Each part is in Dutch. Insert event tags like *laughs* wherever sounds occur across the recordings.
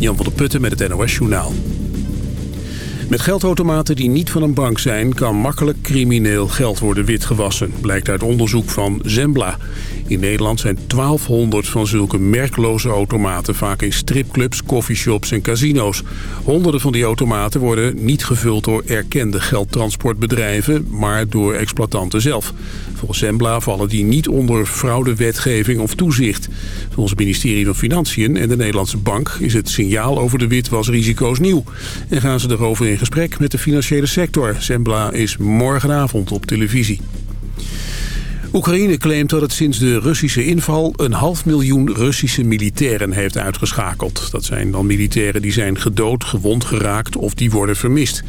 Jan van der Putten met het NOS Journaal. Met geldautomaten die niet van een bank zijn... kan makkelijk crimineel geld worden witgewassen, blijkt uit onderzoek van Zembla. In Nederland zijn 1200 van zulke merkloze automaten... vaak in stripclubs, coffeeshops en casino's. Honderden van die automaten worden niet gevuld door erkende geldtransportbedrijven... maar door exploitanten zelf. Volgens Zembla vallen die niet onder fraudewetgeving of toezicht. Volgens het ministerie van Financiën en de Nederlandse Bank... is het signaal over de witwasrisico's nieuw. En gaan ze erover in gesprek met de financiële sector. Zembla is morgenavond op televisie. Oekraïne claimt dat het sinds de Russische inval een half miljoen Russische militairen heeft uitgeschakeld. Dat zijn dan militairen die zijn gedood, gewond geraakt of die worden vermist.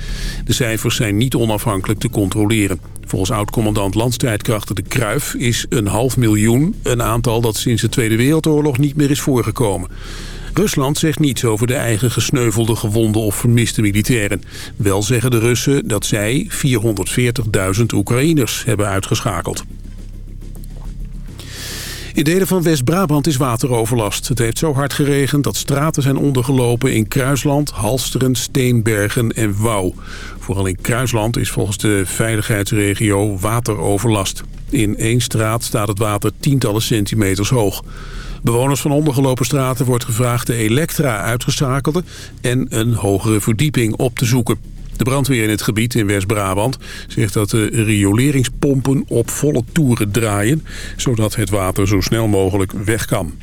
De cijfers zijn niet onafhankelijk te controleren. Volgens oud-commandant landstrijdkrachten de Kruif is een half miljoen een aantal dat sinds de Tweede Wereldoorlog niet meer is voorgekomen. Rusland zegt niets over de eigen gesneuvelde, gewonde of vermiste militairen. Wel zeggen de Russen dat zij 440.000 Oekraïners hebben uitgeschakeld. In delen van West-Brabant is wateroverlast. Het heeft zo hard geregend dat straten zijn ondergelopen in Kruisland, Halsteren, Steenbergen en Wouw. Vooral in Kruisland is volgens de veiligheidsregio wateroverlast. In één straat staat het water tientallen centimeters hoog. Bewoners van ondergelopen straten wordt gevraagd de elektra uitgeschakelde en een hogere verdieping op te zoeken. De brandweer in het gebied in West-Brabant zegt dat de rioleringspompen op volle toeren draaien... zodat het water zo snel mogelijk weg kan.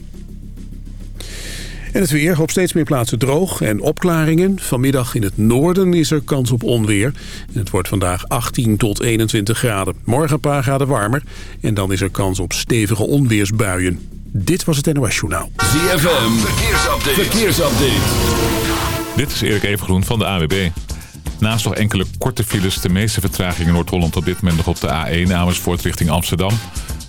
En het weer op steeds meer plaatsen droog en opklaringen. Vanmiddag in het noorden is er kans op onweer. En het wordt vandaag 18 tot 21 graden. Morgen een paar graden warmer. En dan is er kans op stevige onweersbuien. Dit was het NOS Journaal. ZFM, verkeersupdate. verkeersupdate. Dit is Erik Evengroen van de AWB. Naast nog enkele korte files, de meeste vertragingen in Noord-Holland op dit moment nog op de A1 Amersfoort richting Amsterdam.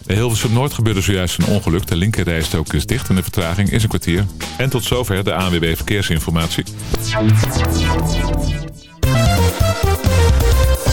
De Hilversum Noord gebeurde zojuist een ongeluk. De linkerrijstok is dicht en de vertraging is een kwartier. En tot zover de ANWB Verkeersinformatie.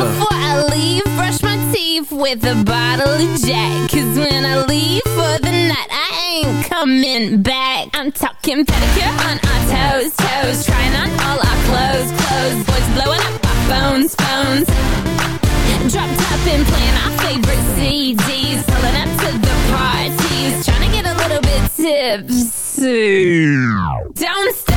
Before I leave, brush my teeth with a bottle of Jack. Cause when I leave for the night, I ain't coming back. I'm talking pedicure on our toes, toes. Trying on all our clothes, clothes. Boys blowing up our phones, phones. Dropped up and playing our favorite CDs. Pulling up to the parties. Trying to get a little bit tipsy. Don't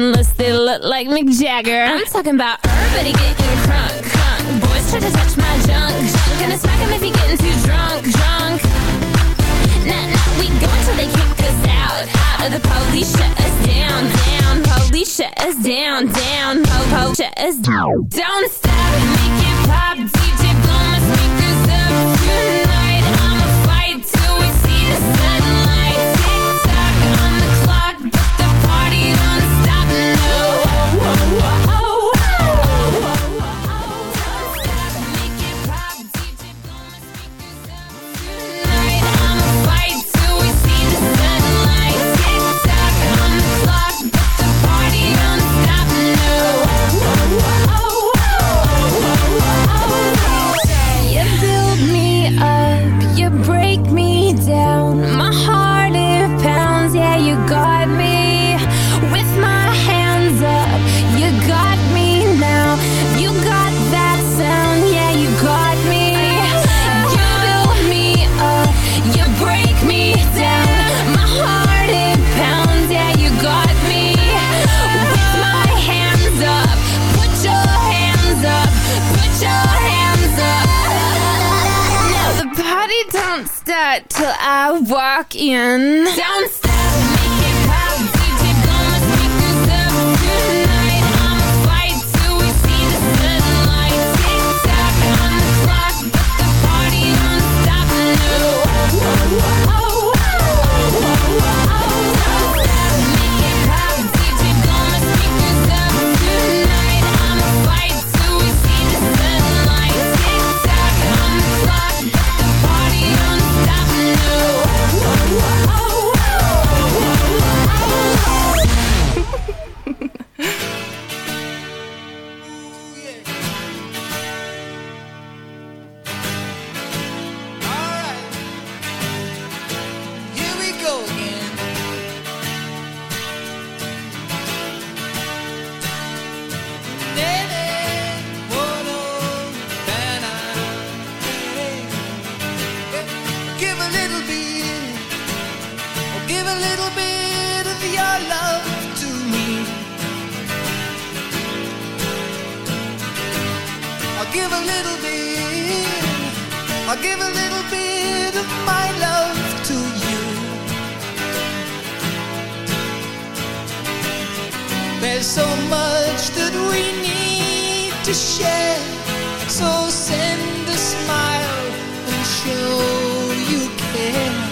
unless they look like Mick Jagger. I'm talking about everybody getting drunk. Drunk Boys try to touch my junk, junk. Gonna smack him if he getting too drunk, drunk. Nah, nah, we go until they kick us out, out. of The police shut us down, down. Police shut us down, down. Po, po, shut us down. Don't stop, make it pop. DJ blow my speakers up tonight. I'ma fight till we see the sun. little bit, I'll give a little bit of my love to you. There's so much that we need to share, so send a smile and show you care.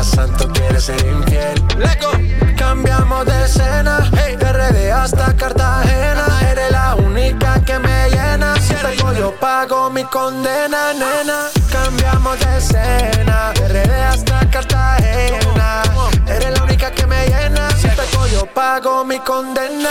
más santo quiere ser infiel. Cambiamos de escena, hey. de RD hasta Cartagena. Eres la única que me llena. Si te yo pago mi condena, nena. Cambiamos de escena, de RD hasta Cartagena. Eres la única que me llena. Si te yo pago mi condena.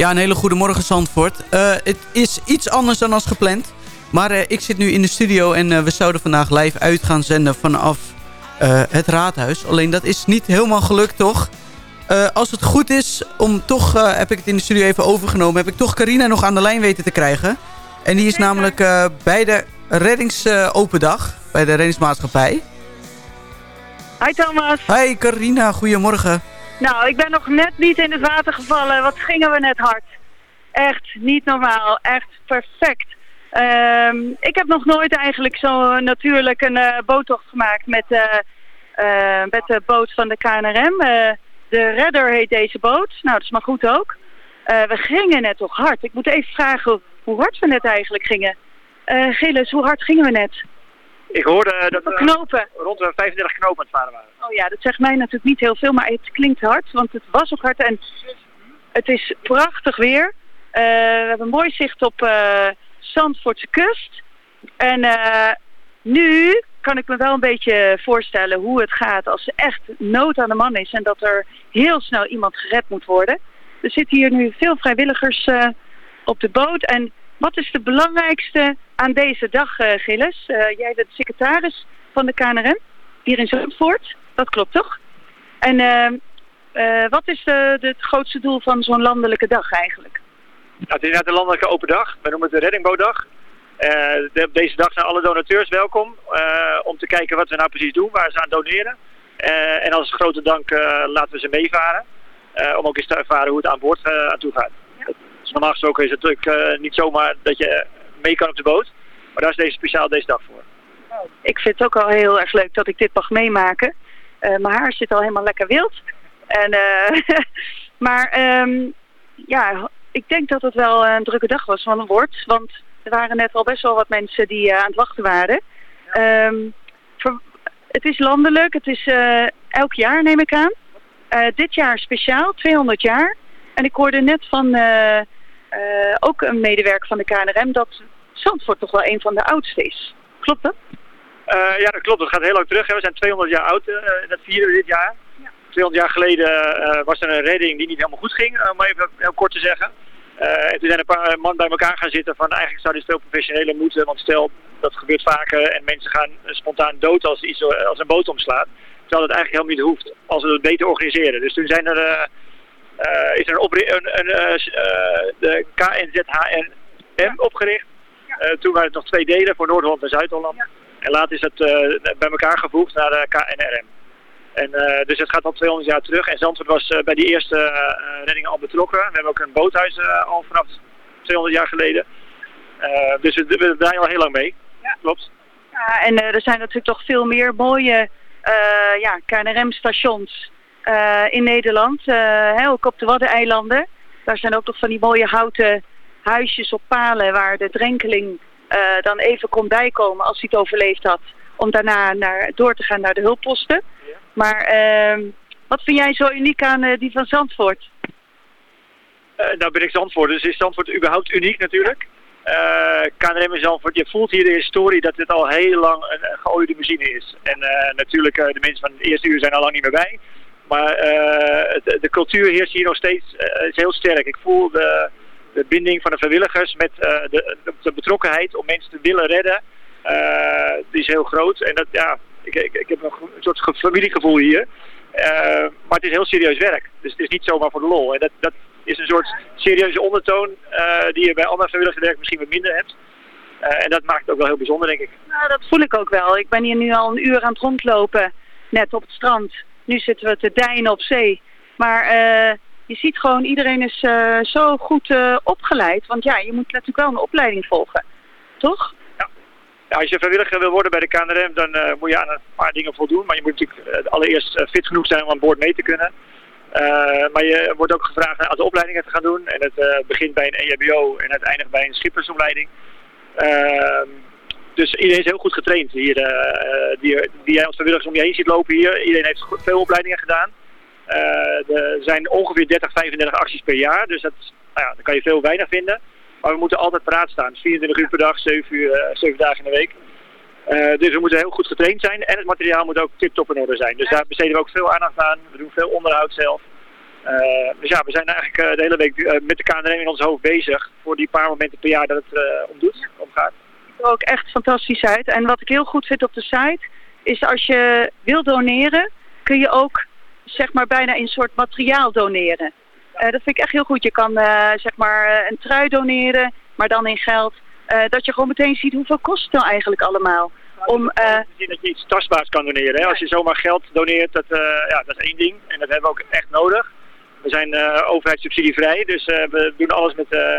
Ja, een hele goede morgen Zandvoort. Eh, het is iets anders dan als gepland. Maar eh, ik zit nu in de studio en eh, we zouden vandaag live uit gaan zenden vanaf het raadhuis. Alleen dat is niet helemaal gelukt, toch? Als het goed is, om toch heb ik het in de studio even overgenomen... heb ik toch Carina nog aan de lijn weten te krijgen. En die is namelijk bij de reddingsopendag, bij de reddingsmaatschappij. Hi Thomas. Hi Carina, goedemorgen. Nou, ik ben nog net niet in het water gevallen. Wat gingen we net hard. Echt niet normaal. Echt perfect. Ehm, ik heb nog nooit eigenlijk zo natuurlijk een eh, boottocht gemaakt met, eh, eh, met de boot van de KNRM. De Redder heet deze boot. Nou, dat is maar goed ook. We gingen net toch hard. Ik moet even vragen hoe hard we net eigenlijk gingen. Gilles, hoe hard gingen we net? Ik hoorde dat we knopen. rond de 35 knopen aan het varen waren. Oh ja, dat zegt mij natuurlijk niet heel veel, maar het klinkt hard, want het was ook hard en het is prachtig weer. Eh, we hebben een mooi zicht op eh Zandvoortse kust. En eh, nu kan ik me wel een beetje voorstellen hoe het gaat als er echt nood aan de man is en dat er heel snel iemand gered moet worden. Er zitten hier nu veel vrijwilligers eh, op de boot. En wat is de belangrijkste aan deze dag, eh, Gilles? Eh, jij bent secretaris van de KNRM hier in Zandvoort. Dat klopt toch? En eh, wat is het grootste doel van zo'n landelijke dag eigenlijk? Het is inderdaad een landelijke open dag. We noemen het de Reddingbootdag. Deze dag zijn alle donateurs welkom om te kijken wat we nou precies doen, waar ze aan doneren. En als grote dank laten we ze meevaren. om ook eens te ervaren hoe het aan boord aan toe gaat. Dus normaal gesproken is het natuurlijk eh, niet zomaar dat je mee kan op de boot. Maar daar is deze speciaal deze dag voor. Ik vind het ook al heel erg leuk dat ik dit mag meemaken. Eh, mijn haar zit al helemaal lekker wild. En, eh, *laughs* maar ehm, ja, ik denk dat het wel een drukke dag was van een woord. Want er waren net al best wel wat mensen die aan het wachten waren. Ehm, het is landelijk, het is elk jaar neem ik aan. Dit jaar speciaal, 200 jaar. En ik hoorde net van eh, ook een medewerker van de KNRM dat Zandvoort toch wel een van de oudste is. Klopt dat? Eh, ja, dat klopt. Dat gaat heel lang terug. Hè. We zijn 200 jaar oud. eh, dat vieren we dit jaar. 200 jaar geleden eh, was er een redding die niet helemaal goed ging, eh, om even heel kort te zeggen. Eh, en toen zijn een paar man bij elkaar gaan zitten van eigenlijk zou dit veel professioneler moeten. Want stel, dat gebeurt vaker en mensen gaan eh, spontaan dood als, iets, eh, als een boot omslaat. Terwijl dat eigenlijk helemaal niet hoeft als we het beter organiseren. Dus toen zijn er, eh, eh, is er een, een, een eh, eh, de KNZHNM opgericht. Eh, toen waren het nog twee delen voor Noord-Holland en Zuid-Holland. En later is het eh, bij elkaar gevoegd naar de KNRM. En, eh, dus het gaat al 200 jaar terug. En Zandvoort was eh, bij die eerste eh, reddingen al betrokken. We hebben ook een boothuis eh, al vanaf 200 jaar geleden. Eh, dus we, we draaien al heel lang mee. Klopt. Ja, en eh, er zijn natuurlijk toch veel meer mooie eh, ja, KNRM-stations eh, in Nederland. eh, hè, ook op de Waddeneilanden. Daar zijn ook nog van die mooie houten huisjes op palen waar de drenkeling eh, dan even kon bijkomen als hij het overleefd had. Om daarna naar, door te gaan naar de hulpposten. Maar ehm, wat vind jij zo uniek aan eh, die van Zandvoort? Eh, nou ben ik Zandvoort, dus is Zandvoort überhaupt uniek natuurlijk. Eh KNRM in Zandvoort, je voelt hier de historie dat dit al heel lang een, geoliede machine is. En eh, natuurlijk, eh, de mensen van het eerste uur zijn al lang niet meer bij. Maar eh, de, de cultuur heerst hier nog steeds eh, is heel sterk. Ik voel de, de binding van de vrijwilligers met eh, de, de, betrokkenheid om mensen te willen redden. die is heel groot. En dat, ja, ik, ik, ik heb een, soort ge- familiegevoel hier. Maar het is heel serieus werk. Dus het is niet zomaar voor de lol. En dat, dat is een soort serieuze ondertoon die je bij ander vrijwilligerswerk misschien wat minder hebt. En dat maakt het ook wel heel bijzonder, denk ik. Nou, dat voel ik ook wel. Ik ben hier nu al een uur aan het rondlopen, net op het strand. Nu zitten we te dijnen op zee. Maar eh, je ziet gewoon, iedereen is eh, zo goed eh, opgeleid. Want ja, je moet natuurlijk wel een opleiding volgen. Toch? Ja, als je vrijwilliger wil worden bij de KNRM, dan moet je aan een paar dingen voldoen. Maar je moet natuurlijk allereerst fit genoeg zijn om aan boord mee te kunnen. Maar je wordt ook gevraagd een aantal opleidingen te gaan doen. En het begint bij een EHBO en het eindigt bij een schippersopleiding. Ehm, dus iedereen is heel goed getraind hier, eh, die, die jij als vrijwilligers om je heen ziet lopen hier. Iedereen heeft veel opleidingen gedaan. Eh, er zijn ongeveer 30, 35 acties per jaar. Dus dat, nou ja, dan kan je veel weinig vinden. Maar we moeten altijd paraat staan. 24 uur per dag, 7, uur, eh, 7 dagen in de week. Eh, dus we moeten heel goed getraind zijn. En het materiaal moet ook tip-top in orde zijn. Dus daar besteden we ook veel aandacht aan. We doen veel onderhoud zelf. Eh, dus ja, we zijn eigenlijk eh, de hele week eh, met de KNRM in ons hoofd bezig. Voor die paar momenten per jaar dat het eh, om doet, om gaat. Ook echt fantastisch uit. En wat ik heel goed vind op de site, is als je wil doneren, kun je ook zeg maar bijna in soort materiaal doneren. Eh, dat vind ik echt heel goed. Je kan eh, zeg maar eh, een trui doneren, maar dan in geld. Dat je gewoon meteen ziet hoeveel kost het nou eigenlijk allemaal. Om, zien dat je iets tastbaars kan doneren. Als je zomaar geld doneert, dat, ja, dat is één ding. En dat hebben we ook echt nodig. We zijn eh overheidssubsidievrij, dus eh, we doen alles met, eh,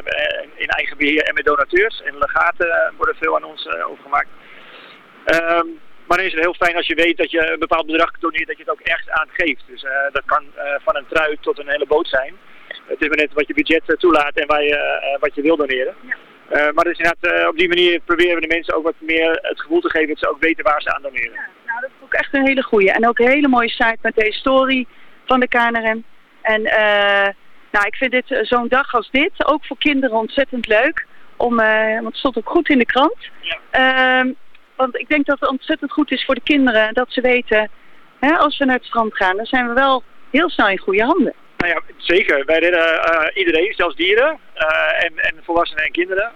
in eigen beheer en met donateurs. En legaten worden veel aan ons overgemaakt. Ehm, maar dan is het heel fijn als je weet dat je een bepaald bedrag doneert, dat je het ook echt aan geeft. Dus dat kan van een trui tot een hele boot zijn. Het is maar net wat je budget toelaat en waar je, wat je wil doneren. Maar dus inderdaad, op die manier proberen we de mensen ook wat meer het gevoel te geven dat ze ook weten waar ze aan doneren. nou, dat is ook echt een hele goeie. En ook een hele mooie site met de historie van de KNRM. En eh, nou, ik vind dit eh, zo'n dag als dit, ook voor kinderen ontzettend leuk. Om, eh, want het stond ook goed in de krant. Ehm, want ik denk dat het ontzettend goed is voor de kinderen dat ze weten, hè, als we naar het strand gaan, dan zijn we wel heel snel in goede handen. Nou ja, zeker. Wij redden iedereen, zelfs dieren en, en volwassenen en kinderen.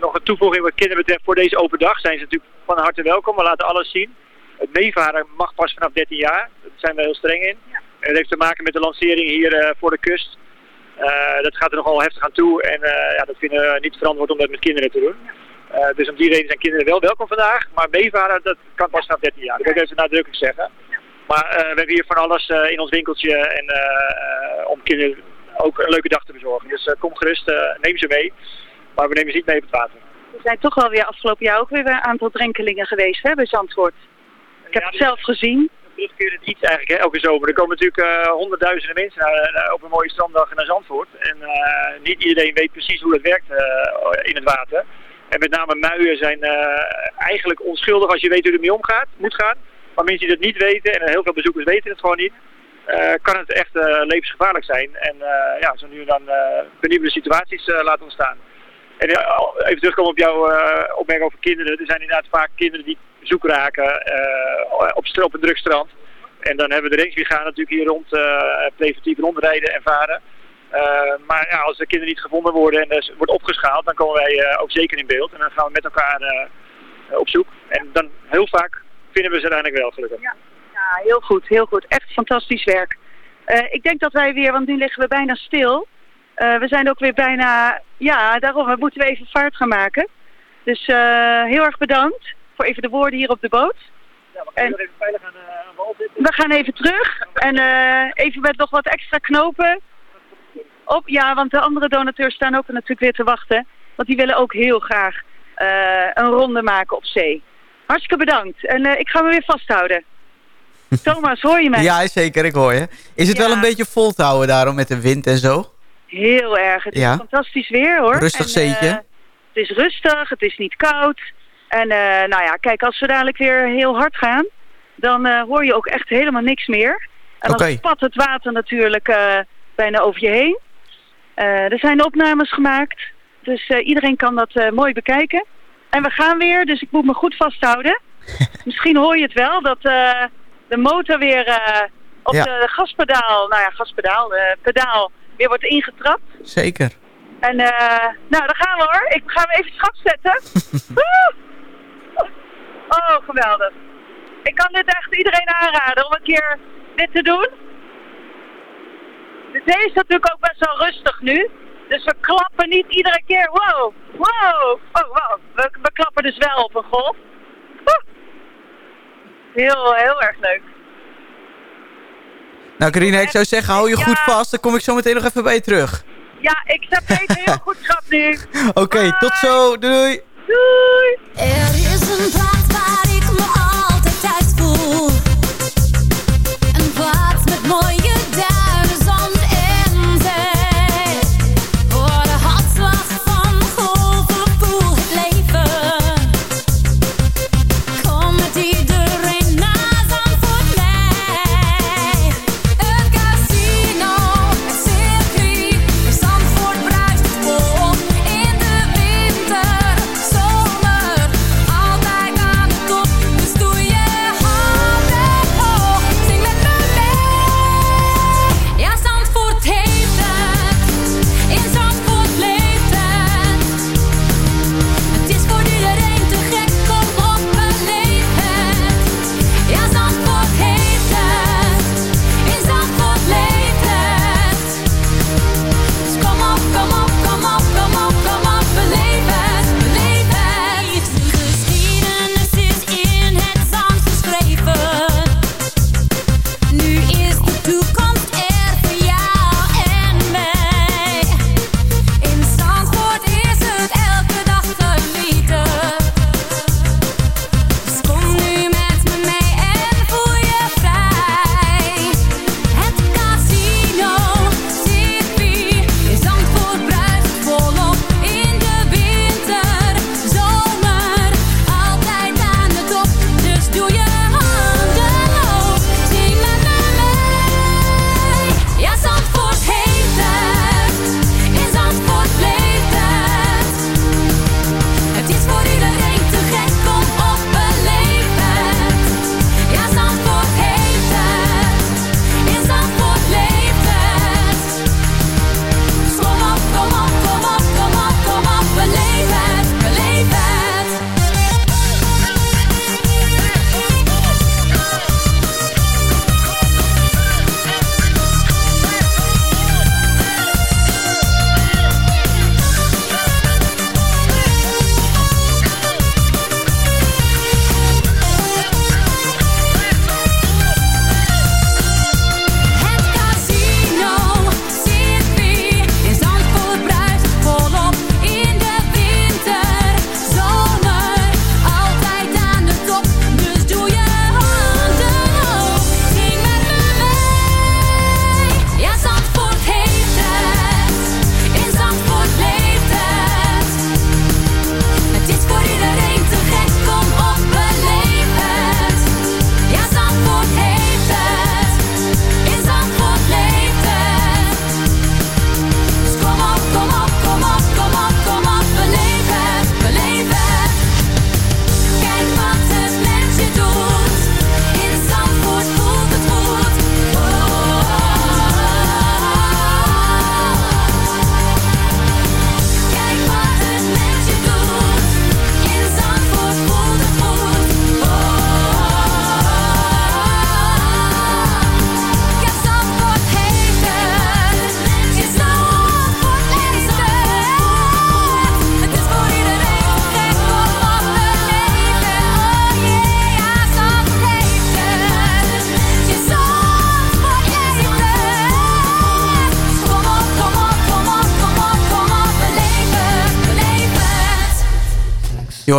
Nog een toevoeging wat kinderen betreft voor deze open dag zijn ze natuurlijk van harte welkom. We laten alles zien. Het meevaren mag pas vanaf 13 jaar. Daar zijn we heel streng in. En dat heeft te maken met de lancering hier eh, voor de kust. Eh, dat gaat er nogal heftig aan toe en eh, ja, dat vinden we niet verantwoord om dat met kinderen te doen. Dus om die reden zijn kinderen wel welkom vandaag. Maar meevaren, dat kan pas vanaf 13 jaar. Dat wil ik even nadrukkelijk zeggen. Maar we hebben hier van alles in ons winkeltje en om kinderen ook een leuke dag te bezorgen. Dus kom gerust, neem ze mee. Maar we nemen ze niet mee op het water. Er zijn toch wel weer afgelopen jaar ook weer een aantal drenkelingen geweest hè, bij Zandvoort. Ik heb het zelf gezien. Terugkerend iets eigenlijk, hè, elke zomer. Er komen natuurlijk eh, honderdduizenden mensen naar, naar- op een mooie stranddag naar Zandvoort. En eh, niet iedereen weet precies hoe dat werkt eh, in het water. En met name muien zijn eh, eigenlijk onschuldig als je weet hoe er mee omgaat, moet gaan. Maar mensen die dat niet weten, en heel veel bezoekers weten het gewoon niet, eh, kan het echt eh, levensgevaarlijk zijn. En eh, ja, zo nu en dan eh penibele situaties eh, laten ontstaan. En eh, even terugkomen op jouw eh, opmerking over kinderen. Er zijn inderdaad vaak kinderen die zoek raken eh, op, een druk strand. En dan hebben we de rangebrigade natuurlijk hier rond eh, preventief rondrijden en varen. Eh, maar ja, als de kinderen niet gevonden worden en wordt opgeschaald, dan komen wij ook zeker in beeld. En dan gaan we met elkaar eh, op zoek. En dan heel vaak vinden we ze uiteindelijk wel, gelukkig. Ja, heel goed, heel goed. Echt fantastisch werk. Ik denk dat wij weer, want nu liggen we bijna stil. We zijn ook weer bijna, ja, daarom moeten we even vaart gaan maken. Dus heel erg bedankt voor even de woorden hier op de boot. en even veilig aan, aan wal zitten. we gaan even terug en eh, even met nog wat extra knopen. Op, ja, want de andere donateurs staan ook natuurlijk weer te wachten. Want die willen ook heel graag eh, een ronde maken op zee. Hartstikke bedankt. En eh, ik ga me weer vasthouden. *laughs* Thomas, hoor je mij? Ja, zeker, ik hoor je. Is het Ja. wel een beetje vol te houden daarom met de wind en zo? Heel erg. Het Ja. is fantastisch weer hoor. Rustig En, zeetje. eh, het is rustig, het is niet koud. En eh, nou ja, kijk, als we dadelijk weer heel hard gaan, dan eh, hoor je ook echt helemaal niks meer. En dan Oké. spat het water natuurlijk eh, bijna over je heen. Er zijn opnames gemaakt, dus iedereen kan dat mooi bekijken. En we gaan weer, dus ik moet me goed vasthouden. *laughs* Misschien hoor je het wel, dat de motor weer op Ja. de gaspedaal, nou ja, gaspedaal, eh, pedaal, weer wordt ingetrapt. Zeker. En nou, daar gaan we hoor. Ik ga hem even schat zetten. *laughs* Oh, geweldig. Ik kan dit echt iedereen aanraden om een keer dit te doen. De zee is natuurlijk ook best wel rustig nu. Dus we klappen niet iedere keer. Wow, wow, oh, wow. We, we klappen dus wel op een golf. Woe! Heel, heel erg leuk. Nou, Carina, ik zou zeggen, hou je goed vast. Dan kom ik zo meteen nog even bij je terug. Ja, ik zet even heel *laughs* goed schat nu. Oké, tot zo. Doei. Doei.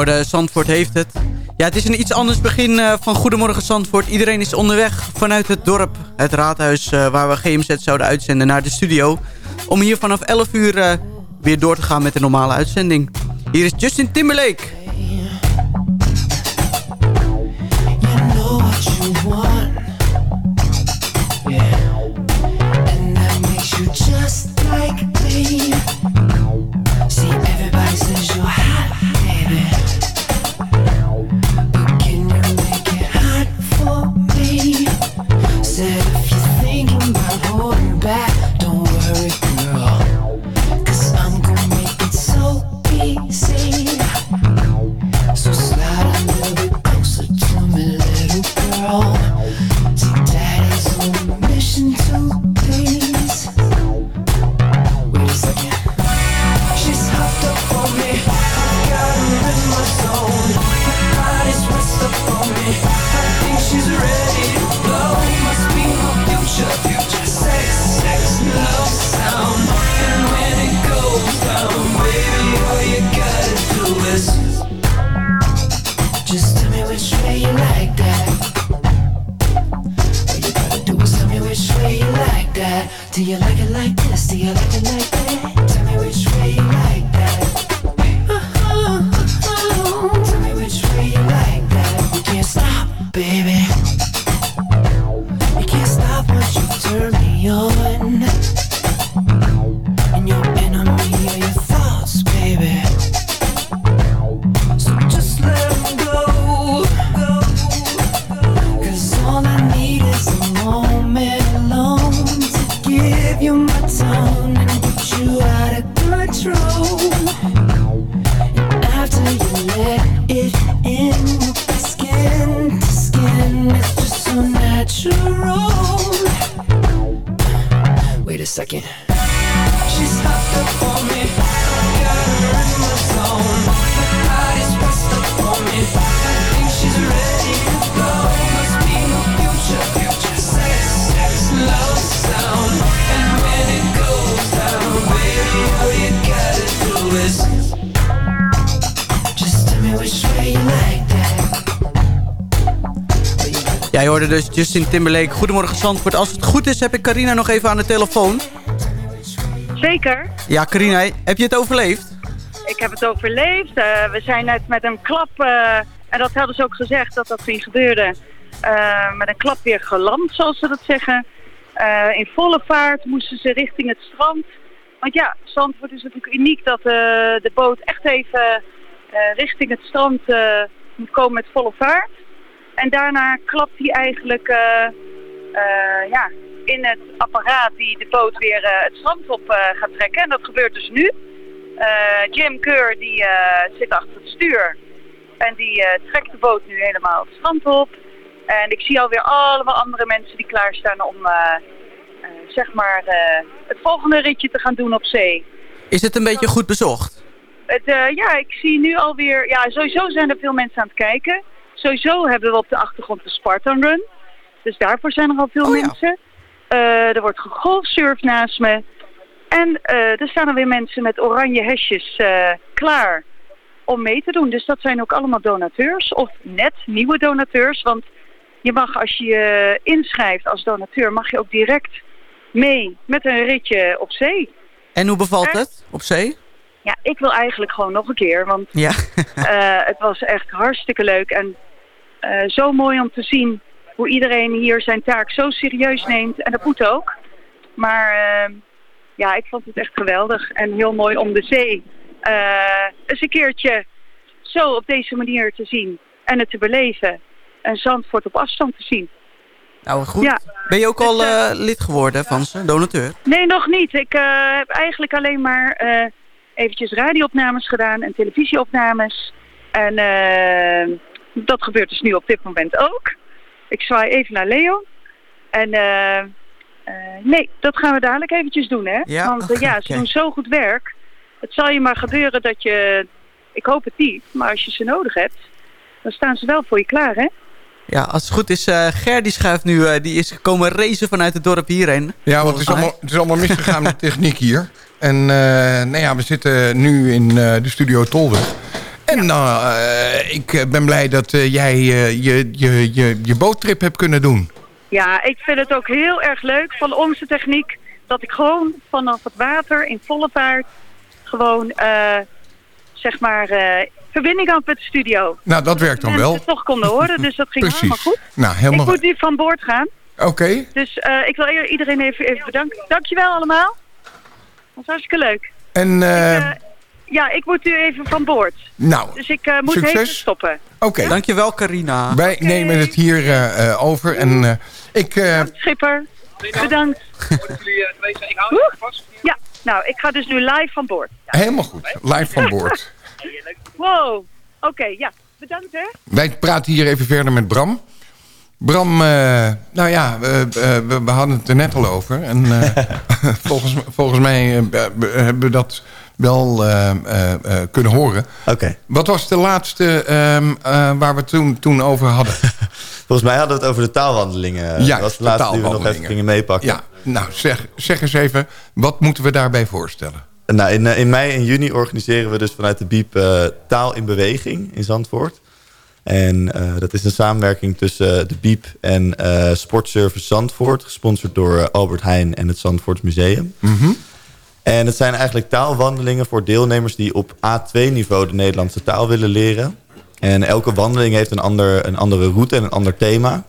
Zandvoort heeft het. Ja, het is een iets anders begin eh, van Goedemorgen Zandvoort. Iedereen is onderweg vanuit het dorp, het raadhuis eh, waar we GMZ zouden uitzenden naar de studio. Om hier vanaf 11 uur eh, weer door te gaan met de normale uitzending. Hier is Justin Timberlake. Give you my tongue and get you out of control. And after you let it in, skin to skin. It's just so natural. Wait a second. Hoorde dus Justin Timberlake. Goedemorgen Zandvoort. Als het goed is, heb ik Carina nog even aan de telefoon. Zeker. Ja, Carina, heb je het overleefd? Ik heb het overleefd. Eh, we zijn net met een klap, eh, en dat hadden ze ook gezegd dat dat ging gebeuren, eh, met een klap weer geland, zoals ze dat zeggen. In volle vaart moesten ze richting het strand. Want ja, Zandvoort is natuurlijk uniek dat de boot echt even richting het strand moet komen met volle vaart. En daarna klapt hij eigenlijk eh, eh, ja, in het apparaat die de boot weer eh, het strand op gaat trekken. En dat gebeurt dus nu. Jim Keur die zit achter het stuur. En die trekt de boot nu helemaal het strand op. En ik zie alweer allemaal andere mensen die klaarstaan om zeg maar het volgende ritje te gaan doen op zee. Is het een beetje goed bezocht? Het, ja, ik zie nu alweer... Ja, sowieso zijn er veel mensen aan het kijken. Sowieso hebben we op de achtergrond de Spartan Run. Dus daarvoor zijn er al veel mensen. Eh, er wordt gegolfsurfd naast me. En eh, er staan er weer mensen met oranje hesjes eh, klaar om mee te doen. Dus dat zijn ook allemaal donateurs. Of net nieuwe donateurs. Want je mag als je je inschrijft als donateur... mag je ook direct mee met een ritje op zee. En hoe bevalt het op zee? Ja, ik wil eigenlijk gewoon nog een keer. Want Ja. het was echt hartstikke leuk. En eh, zo mooi om te zien hoe iedereen hier zijn taak zo serieus neemt. En dat moet ook. Maar eh, ja, ik vond het echt geweldig. En heel mooi om de zee eh, eens een keertje zo op deze manier te zien. En het te beleven. En Zandvoort op afstand te zien. Nou, goed. Ja. Ben je ook al eh, lid geworden van ze, donateur? Nee, nog niet. Ik heb eigenlijk alleen maar eventjes radioopnames gedaan en televisieopnames. En eh, dat gebeurt dus nu op dit moment ook. Ik zwaai even naar Leo. En eh, eh, nee, dat gaan we dadelijk eventjes doen, hè? Ja? Want eh, ja, ze doen zo goed werk. Het zal je maar gebeuren dat je... Ik hoop het niet, maar als je ze nodig hebt, dan staan ze wel voor je klaar, hè? Ja, als het goed is, eh Ger die schuift nu, eh, die is gekomen racen vanuit het dorp hierheen. Ja, want het is allemaal, het is allemaal misgegaan met de techniek hier. En eh, nou ja, we zitten nu in eh, de studio Tolweg. En eh, ik eh, ben blij dat eh, jij je, je, je, je boottrip hebt kunnen doen. Ja, ik vind het ook heel erg leuk van onze techniek dat ik gewoon vanaf het water in volle vaart gewoon, zeg maar, verbinding had met de studio. Nou, dat werkt dan wel. het toch konden horen, dus dat ging Precies. helemaal goed. Nou, helemaal Ik moet nu van boord gaan. Oké. Dus ik wil iedereen even, even bedanken. Dankjewel allemaal. Dat was hartstikke leuk. En Ja, ik moet nu even van boord. nou, Dus ik eh, moet succes. even stoppen. oké. Dankjewel, Carina. Wij nemen het hier eh, eh, over. En eh, ik... eh, Schipper, bedankt. Oeh. Ja, nou, ik ga dus nu live van boord. helemaal goed. Live van boord. Wow, oké, ja. Bedankt hè. Wij praten hier even verder met Bram. Bram, eh, nou ja, we, we- we, we hadden het er net al over. En eh, *laughs* volgens, volgens mij be- hebben we dat wel eh, eh, eh, kunnen horen. Oké. Wat was de laatste ehm, eh, waar we het toen, toen over hadden? *laughs* Volgens mij hadden we het over de taalwandelingen. Ja, dat was de de laatste die we nog even gingen meepakken. Ja, nou zeg, zeg eens even, wat moeten we daarbij voorstellen? Nou, in, in mei en juni organiseren we dus vanuit de BIEB eh, Taal in Beweging in Zandvoort. En dat is een samenwerking tussen de BIEB en Sportservice Zandvoort. Gesponsord door Albert Heijn en het Zandvoorts Museum. En het zijn eigenlijk taalwandelingen voor deelnemers die op A2-niveau de Nederlandse taal willen leren. En elke wandeling heeft een, ander, een andere route en een ander thema.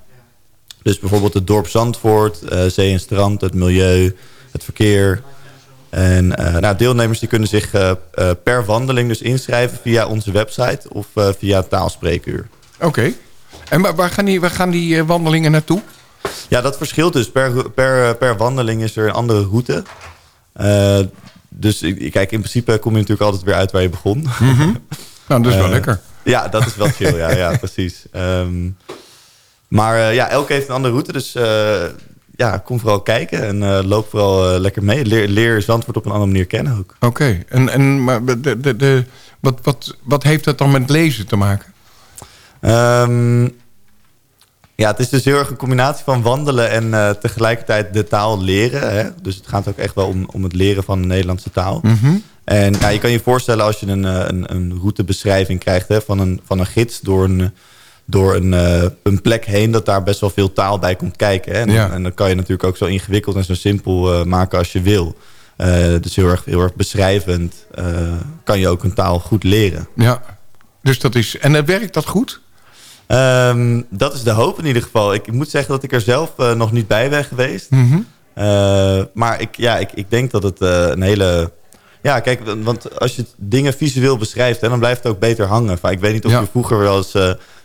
Dus bijvoorbeeld het dorp Zandvoort, eh, zee en strand, het milieu, het verkeer. En eh, nou, deelnemers die kunnen zich eh, per wandeling dus inschrijven via onze website of via taalspreekuur. Oké. En waar, gaan die, waar gaan die wandelingen naartoe? Ja, dat verschilt dus. Per, per, per wandeling is er een andere route. Eh, dus ik- kijk, in principe kom je natuurlijk altijd weer uit waar je begon. *laughs* Nou, dat is wel Eh, lekker. Ja, dat is wel *laughs* chill. ja, ja, precies. Ehm, maar eh, ja, elke heeft een andere route. Dus ja, kom vooral kijken en loop vooral lekker mee. Leer, leer Zandvoort op een andere manier kennen ook. Oké, en, en maar de, de, de, wat, wat, wat heeft dat dan met lezen te maken? Ehm, ja, het is dus heel erg een combinatie van wandelen en eh, tegelijkertijd de taal leren. Hè? Dus het gaat ook echt wel om, om het leren van de Nederlandse taal. Mhm. En ja, je kan je voorstellen als je een, eh, een, een routebeschrijving krijgt hè, van, een, van een gids door, een, door een, eh, een plek heen, dat daar best wel veel taal bij komt kijken. Hè? En, Ja. en dan kan je natuurlijk ook zo ingewikkeld en zo simpel maken als je wil. Dus heel erg, heel erg beschrijvend kan je ook een taal goed leren. Ja, dus dat is... En werkt dat goed? Ehm, dat is de hoop in ieder geval. Ik moet zeggen dat ik er zelf eh, nog niet bij ben geweest. Mhm. Uh, maar ik, ja, ik, ik denk dat het uh, een hele... Ja, kijk, want als je dingen visueel beschrijft... Hè, dan blijft het ook beter hangen. Enfin, ik weet niet of Ja. je vroeger wel eens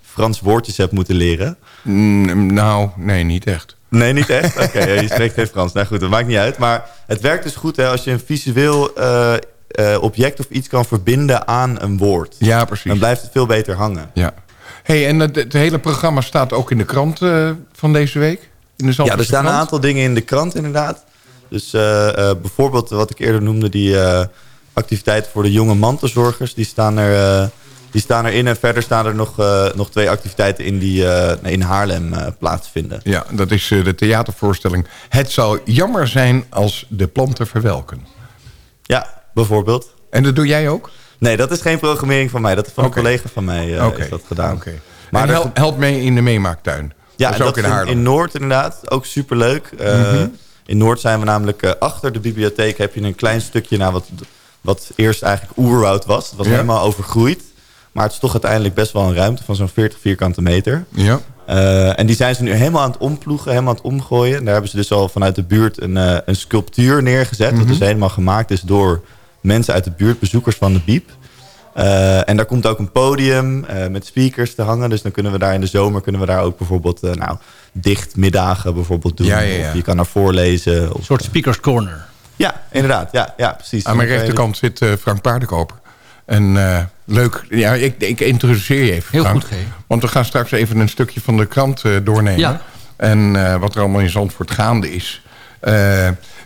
Frans woordjes hebt moeten leren. Mm, nou, nee, niet echt. Nee, niet echt? *laughs* Oké, okay, je spreekt geen Frans. Nou goed, dat maakt niet uit. Maar het werkt dus goed hè, als je een visueel object of iets kan verbinden aan een woord. Ja, precies. Dan blijft het veel beter hangen. Ja. Hey, en het, het, hele programma staat ook in de krant uh, van deze week? In de ja, er staan krant? een aantal dingen in de krant inderdaad. Dus uh, uh, bijvoorbeeld wat ik eerder noemde, die activiteiten voor de jonge mantelzorgers, die staan er, die staan erin. En verder staan er nog, nog twee activiteiten in die in Haarlem plaatsvinden. Ja, dat is de theatervoorstelling. Het zou jammer zijn als de planten verwelken. Ja, bijvoorbeeld. En dat doe jij ook? Nee, dat is geen programmering van mij. Dat is van okay. een collega van mij uh, okay. is dat gedaan. Okay. Maar help, help mee in de meemaaktuin. Ja, dat is ook dat in Haarlem. In Noord inderdaad. Ook superleuk. Uh, mm -hmm. In Noord zijn we namelijk uh, achter de bibliotheek heb je een klein stukje naar wat, wat eerst eigenlijk oerwoud was. Het was ja. helemaal overgroeid. Maar het is toch uiteindelijk best wel een ruimte van zo'n 40 vierkante meter. Ja. Uh, en die zijn ze nu helemaal aan het omploegen, helemaal aan het omgooien. Daar hebben ze dus al vanuit de buurt een, een sculptuur neergezet. Mm -hmm. Dat dus helemaal gemaakt is door mensen uit de buurt, bezoekers van de Biep. Uh, en daar komt ook een podium uh, met speakers te hangen. Dus dan kunnen we daar in de zomer kunnen we daar ook bijvoorbeeld uh, nou, dichtmiddagen bijvoorbeeld doen. Ja, ja, ja. Of je kan naar voorlezen. Een soort speakers corner. Ja, inderdaad. Ja, ja precies. Aan mijn rechterkant zit Frank Paardenkoper. En leuk, ja, ik, ik introduceer je even Heel Frank, goed, G. Want we gaan straks even een stukje van de krant doornemen. Ja. En wat er allemaal in Zandvoort gaande is.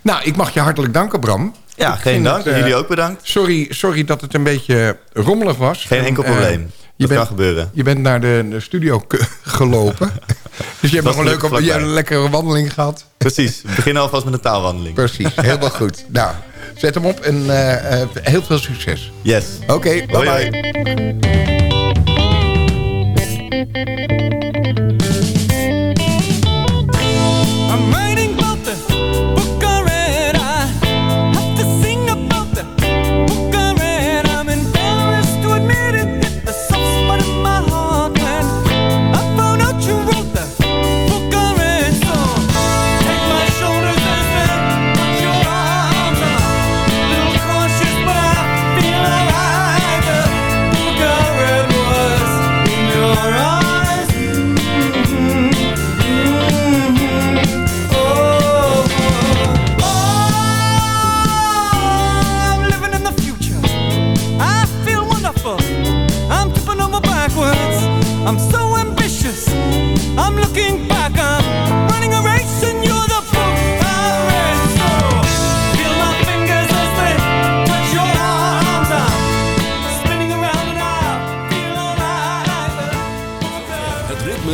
nou, ik mag je hartelijk danken, Bram. Ja, geen dank. Eh, Jullie ook bedankt. Sorry, sorry dat het een beetje eh, rommelig was. Geen enkel eh, probleem. Je bent, gebeuren. Je bent naar de, studio *laughs* gelopen. *laughs* dus je hebt nog een leuke, je een lekkere wandeling gehad. Precies. Begin alvast met een taalwandeling. Precies. Helemaal goed. *laughs* Nou, zet hem op en heel veel succes. Yes. Oké, bye bye.